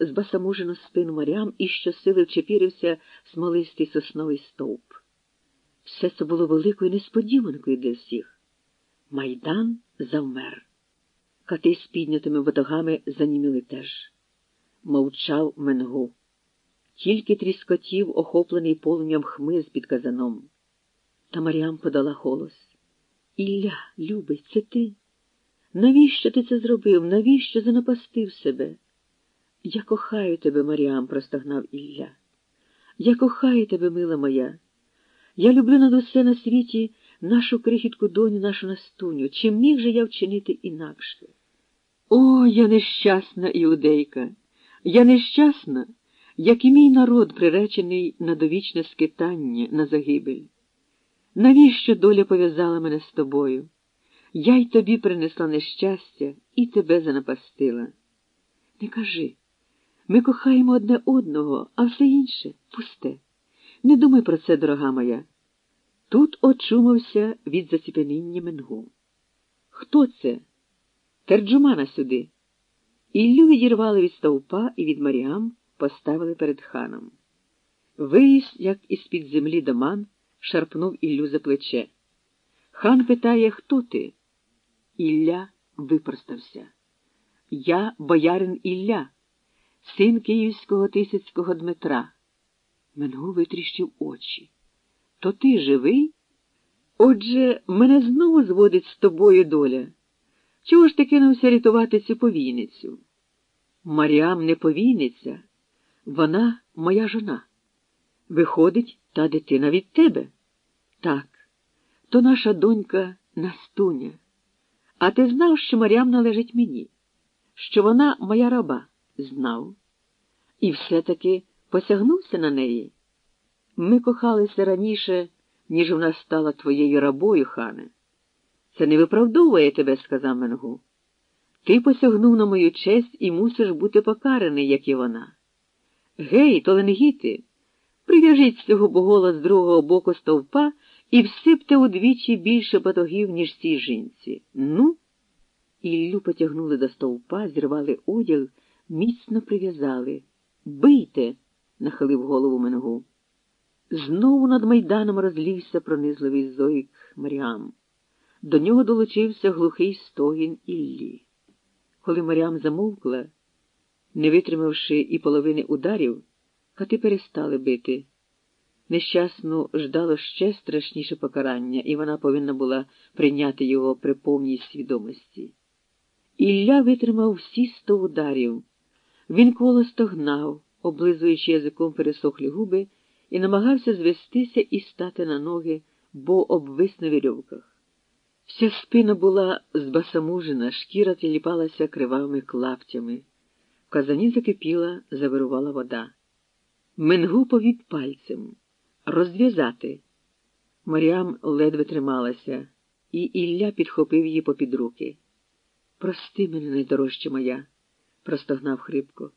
збасамужену спину морям і щосили вчепірився смолистий сосновий стовп. Все це було великою несподіванкою для всіх. Майдан завмер. Кати з піднятими водогами заніміли теж. Мовчав Менгу. Тільки тріскотів, охоплений полум'ям хмиз під казаном. Та Маріам подала голос. Ілля, любий, це ти? Навіщо ти це зробив? Навіщо занапастив себе? Я кохаю тебе, Маріам, простогнав Ілля. Я кохаю тебе, мила моя. Я люблю над усе на світі нашу крихітку доню, нашу настуню. Чи міг же я вчинити інакше? О, я нещасна іудейка, я нещасна, як і мій народ, приречений на довічне скитання, на загибель. Навіщо доля пов'язала мене з тобою? Я й тобі принесла нещастя і тебе занапастила. Не кажи. Ми кохаємо одне одного, а все інше пусте. Не думай про це, дорога моя. Тут очумався від заціпеніння Менгу. Хто це? Терджумана сюди. Іллю відірвали від стовпа і від Маріам поставили перед ханом. Виїзд, як із під землі доман, шарпнув Іллю за плече. Хан питає, хто ти? Ілля випростався. Я боярин Ілля, син київського тисяцького Дмитра. Менгу витріщив очі. То ти живий? Отже, мене знову зводить з тобою доля. Чого ж ти кинувся рятувати цю повійницю? Маріам не повійниця, вона моя жона. Виходить, та дитина від тебе. Так, то наша донька Настуня. А ти знав, що Маріам належить мені, що вона моя раба, знав. І все-таки посягнувся на неї. Ми кохалися раніше, ніж вона стала твоєю рабою, хане. Це не виправдовує тебе, сказав Менгу. Ти посягнув на мою честь і мусиш бути покараний, як і вона. Гей, толенгіти, прив'яжіть цього богола з другого боку стовпа і всипте удвічі більше батогів, ніж цій жінці. Ну? Іллю потягнули до стовпа, зірвали одяг, міцно прив'язали. Бийте, нахилив голову Менгу. Знову над майданом розлівся пронизливий зойк Маріам. До нього долучився глухий стогін Іллі. Коли Маріам замовкла, не витримавши і половини ударів, кати перестали бити. Нещасну ждало ще страшніше покарання, і вона повинна була прийняти його при повній свідомості. Ілля витримав всі сто ударів. Він коло стогнав, облизуючи язиком пересохлі губи, і намагався звестися і стати на ноги, бо обвис на вірьовках. Вся спина була збасамужена, шкіра тіліпалася кривавими клаптями. В казані закипіла, завирувала вода. Менгу повів пальцем. Розв'язати. Маріам ледве трималася, і Ілля підхопив її попід руки. Прости мене, найдорожча моя, простогнав хрипко.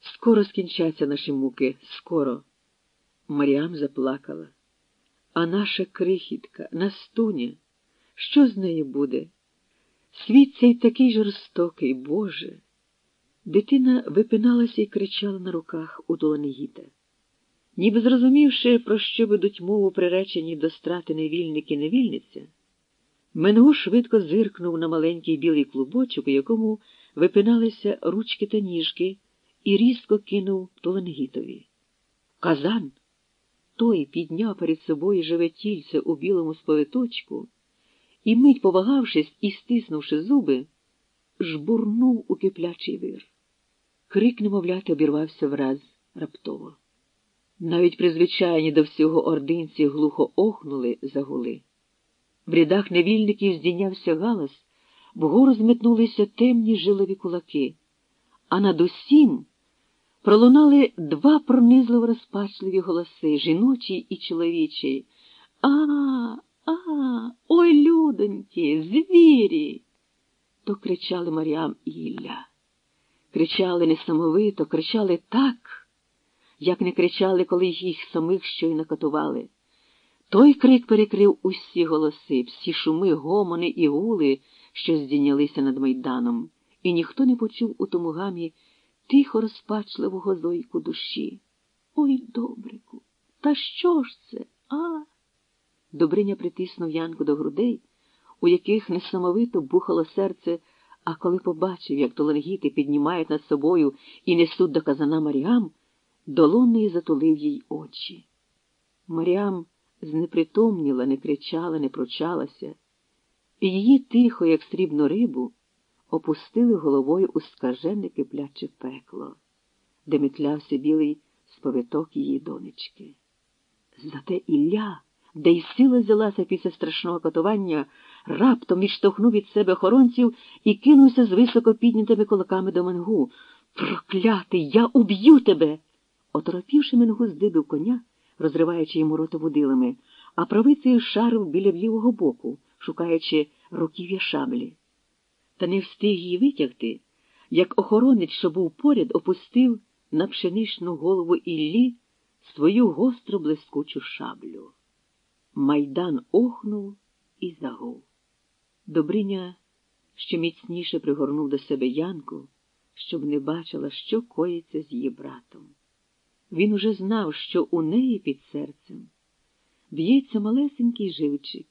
Скоро скінчаться наші муки, скоро. Маріам заплакала. А наша крихітка, Настуня, що з нею буде? Світ цей такий жорстокий, Боже. Дитина випиналася і кричала на руках у Доланегіта. Ніби зрозумівши, про що ведуть мову приречені до страти невільник і невільниця, Менгу швидко зиркнув на маленький білий клубочок, у якому випиналися ручки та ніжки, і різко кинув Толенгітові. Казан! Той підняв перед собою живе тільце у білому сповиточку і, мить повагавшись і стиснувши зуби, жбурнув у киплячий вир. Крик немовляти обірвався враз раптово. Навіть призвичайні до всього ординці глухо охнули загули. В рядах невільників здійнявся галас, вгору зметнулися темні жилові кулаки, а над усім пролунали два пронизливо розпачливі голоси жіночий і чоловічий. А, а, ой, людоньки, звірі. То кричали Маріам і Ілля. Кричали несамовито, кричали так, як не кричали, коли їх самих щойно катували. Той крик перекрив усі голоси, всі шуми, гомони і гули, що здійнялися над майданом, і ніхто не почув у тому гамі тихо розпачливого зойку душі. Ой, добрику, та що ж це, а? Добриня притиснув Янку до грудей, у яких несамовито бухало серце, а коли побачив, як толонгіти піднімають над собою і несуть до казана Маріам, долонею затулив їй очі. Маріам знепритомніла, не кричала, не пручалася, і її тихо, як срібну рибу, опустили головою у скажене кипляче пекло, де метлявся білий сповиток її донечки. Зате Ілля, де й сила взялася після страшного катування, раптом відштовхнув від себе охоронців і кинувся з високо піднятими кулаками до Менгу. Проклятий, я уб'ю тебе. Оторопівши Менгу, здибив коня, розриваючи йому рота вудилами, а правицею шарив біля лівого боку, шукаючи руків'я шаблі. Та не встиг її витягти, як охоронець, що був поряд, опустив на пшеничну голову Іллі свою гостро блискучу шаблю. Майдан охнув і загув. Добриня ще міцніше пригорнув до себе Янку, щоб не бачила, що коїться з її братом. Він уже знав, що у неї під серцем б'ється малесенький живчик,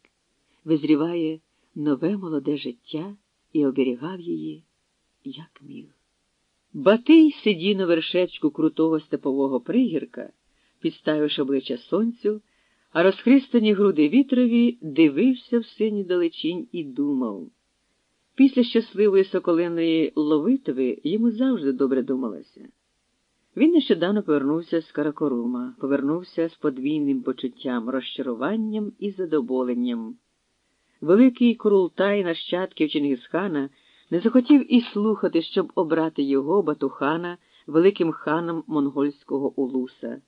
визріває нове молоде життя і оберігав її, як міг. Батий сидів на вершечку крутого степового пригірка, підставивши обличчя сонцю, а розхристані груди вітрові дивився в синю далечінь і думав. Після щасливої соколиної ловитви йому завжди добре думалося. Він нещодавно повернувся з Каракорума, повернувся з подвійним почуттям, розчаруванням і задоволенням. Великий Курултай нащадків Чингісхана не захотів і слухати, щоб обрати його, Батухана, великим ханом монгольського улуса.